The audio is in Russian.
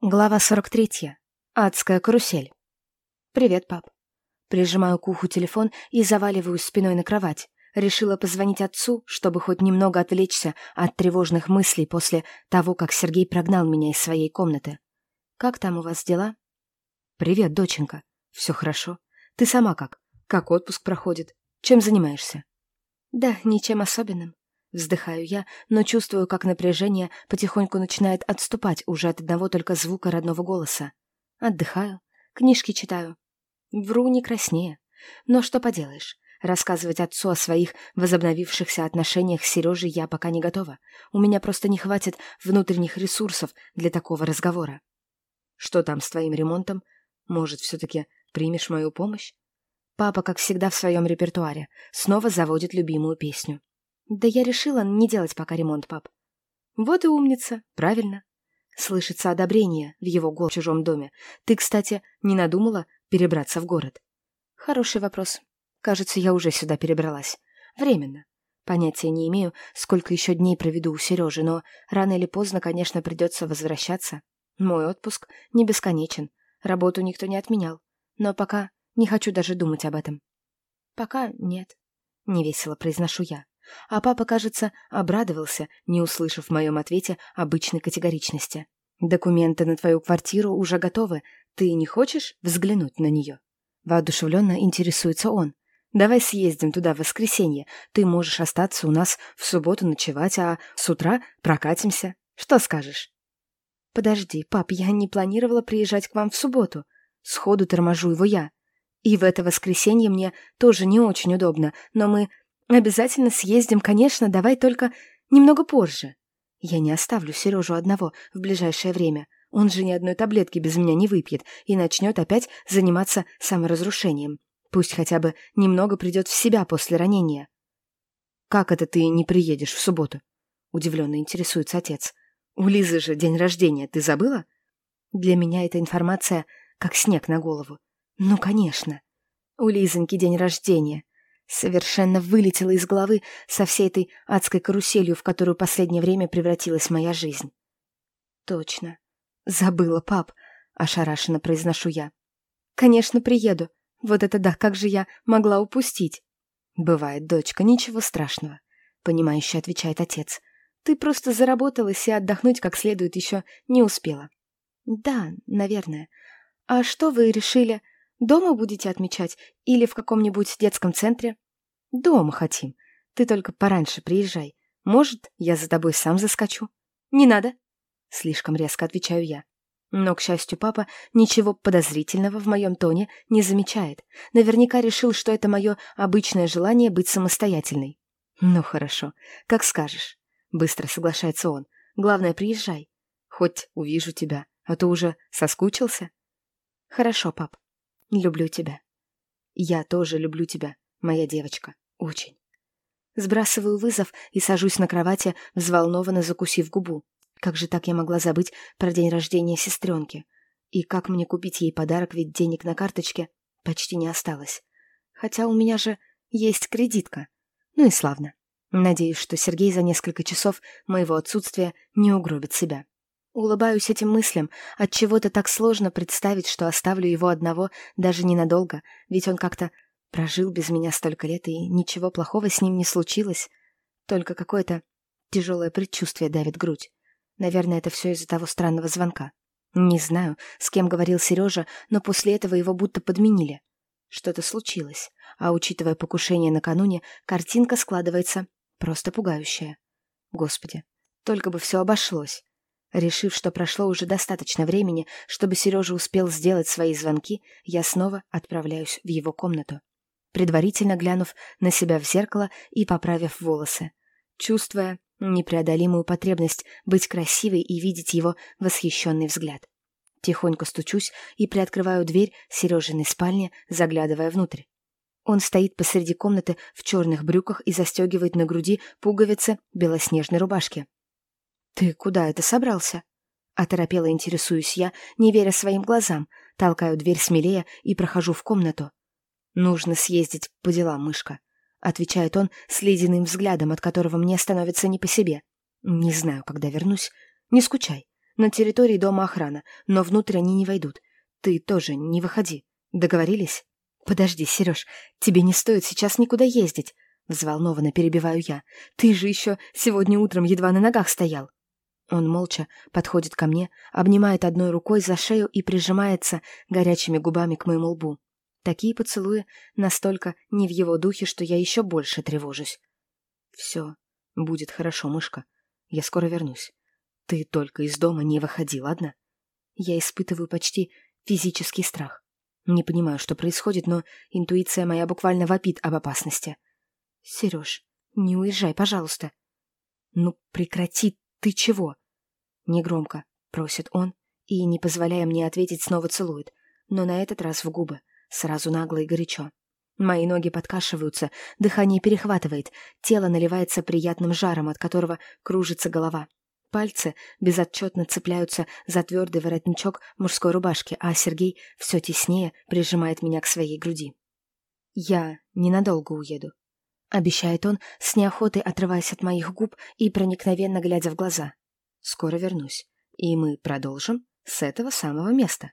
Глава 43. Адская карусель. «Привет, пап». Прижимаю к уху телефон и заваливаюсь спиной на кровать. Решила позвонить отцу, чтобы хоть немного отвлечься от тревожных мыслей после того, как Сергей прогнал меня из своей комнаты. «Как там у вас дела?» «Привет, доченька. Все хорошо. Ты сама как? Как отпуск проходит? Чем занимаешься?» «Да, ничем особенным. Вздыхаю я, но чувствую, как напряжение потихоньку начинает отступать уже от одного только звука родного голоса. Отдыхаю, книжки читаю. Вру не краснее. Но что поделаешь, рассказывать отцу о своих возобновившихся отношениях с Сережей я пока не готова. У меня просто не хватит внутренних ресурсов для такого разговора. Что там с твоим ремонтом? Может, все-таки примешь мою помощь? Папа, как всегда, в своем репертуаре, снова заводит любимую песню. Да я решила не делать пока ремонт, пап. Вот и умница, правильно. Слышится одобрение в его гол чужом доме. Ты, кстати, не надумала перебраться в город? Хороший вопрос. Кажется, я уже сюда перебралась. Временно. Понятия не имею, сколько еще дней проведу у Сережи, но рано или поздно, конечно, придется возвращаться. Мой отпуск не бесконечен. Работу никто не отменял. Но пока не хочу даже думать об этом. Пока нет. Невесело произношу я. А папа, кажется, обрадовался, не услышав в моем ответе обычной категоричности. «Документы на твою квартиру уже готовы. Ты не хочешь взглянуть на нее?» Воодушевленно интересуется он. «Давай съездим туда в воскресенье. Ты можешь остаться у нас в субботу ночевать, а с утра прокатимся. Что скажешь?» «Подожди, пап, я не планировала приезжать к вам в субботу. Сходу торможу его я. И в это воскресенье мне тоже не очень удобно, но мы Обязательно съездим, конечно, давай только немного позже. Я не оставлю Сережу одного в ближайшее время. Он же ни одной таблетки без меня не выпьет и начнет опять заниматься саморазрушением. Пусть хотя бы немного придет в себя после ранения. «Как это ты не приедешь в субботу?» — удивленно интересуется отец. «У Лизы же день рождения, ты забыла?» Для меня эта информация как снег на голову. «Ну, конечно. У Лизоньки день рождения. Совершенно вылетело из головы со всей этой адской каруселью, в которую последнее время превратилась моя жизнь. «Точно. Забыла, пап», — ошарашенно произношу я. «Конечно, приеду. Вот это да, как же я могла упустить?» «Бывает, дочка, ничего страшного», — понимающе отвечает отец. «Ты просто заработалась и отдохнуть как следует еще не успела». «Да, наверное. А что вы решили? Дома будете отмечать или в каком-нибудь детском центре? Дома хотим. Ты только пораньше приезжай. Может, я за тобой сам заскочу? Не надо. Слишком резко отвечаю я. Но, к счастью, папа ничего подозрительного в моем тоне не замечает. Наверняка решил, что это мое обычное желание быть самостоятельной. Ну, хорошо, как скажешь. Быстро соглашается он. Главное, приезжай. Хоть увижу тебя, а то уже соскучился. Хорошо, пап. Люблю тебя. Я тоже люблю тебя, моя девочка. Очень. Сбрасываю вызов и сажусь на кровати, взволнованно закусив губу. Как же так я могла забыть про день рождения сестренки? И как мне купить ей подарок, ведь денег на карточке почти не осталось. Хотя у меня же есть кредитка. Ну и славно. Надеюсь, что Сергей за несколько часов моего отсутствия не угробит себя. Улыбаюсь этим мыслям. От чего то так сложно представить, что оставлю его одного даже ненадолго, ведь он как-то прожил без меня столько лет, и ничего плохого с ним не случилось. Только какое-то тяжелое предчувствие давит грудь. Наверное, это все из-за того странного звонка. Не знаю, с кем говорил Сережа, но после этого его будто подменили. Что-то случилось, а учитывая покушение накануне, картинка складывается просто пугающая. Господи, только бы все обошлось. Решив, что прошло уже достаточно времени, чтобы Сережа успел сделать свои звонки, я снова отправляюсь в его комнату, предварительно глянув на себя в зеркало и поправив волосы, чувствуя непреодолимую потребность быть красивой и видеть его восхищенный взгляд. Тихонько стучусь и приоткрываю дверь Сережиной спальни, заглядывая внутрь. Он стоит посреди комнаты в черных брюках и застегивает на груди пуговицы белоснежной рубашки. «Ты куда это собрался?» Оторопела интересуюсь я, не веря своим глазам, толкаю дверь смелее и прохожу в комнату. «Нужно съездить по делам, мышка», — отвечает он с ледяным взглядом, от которого мне становится не по себе. «Не знаю, когда вернусь. Не скучай. На территории дома охрана, но внутрь они не войдут. Ты тоже не выходи. Договорились? Подожди, Сереж, тебе не стоит сейчас никуда ездить. Взволнованно перебиваю я. Ты же еще сегодня утром едва на ногах стоял. Он молча подходит ко мне, обнимает одной рукой за шею и прижимается горячими губами к моему лбу. Такие поцелуи настолько не в его духе, что я еще больше тревожусь. Все, будет хорошо, мышка. Я скоро вернусь. Ты только из дома не выходи, ладно? Я испытываю почти физический страх. Не понимаю, что происходит, но интуиция моя буквально вопит об опасности. Сереж, не уезжай, пожалуйста. Ну, прекрати, ты чего? Негромко, просит он, и, не позволяя мне ответить, снова целует, но на этот раз в губы, сразу нагло и горячо. Мои ноги подкашиваются, дыхание перехватывает, тело наливается приятным жаром, от которого кружится голова. Пальцы безотчетно цепляются за твердый воротничок мужской рубашки, а Сергей все теснее прижимает меня к своей груди. «Я ненадолго уеду», — обещает он, с неохотой отрываясь от моих губ и проникновенно глядя в глаза. «Скоро вернусь, и мы продолжим с этого самого места».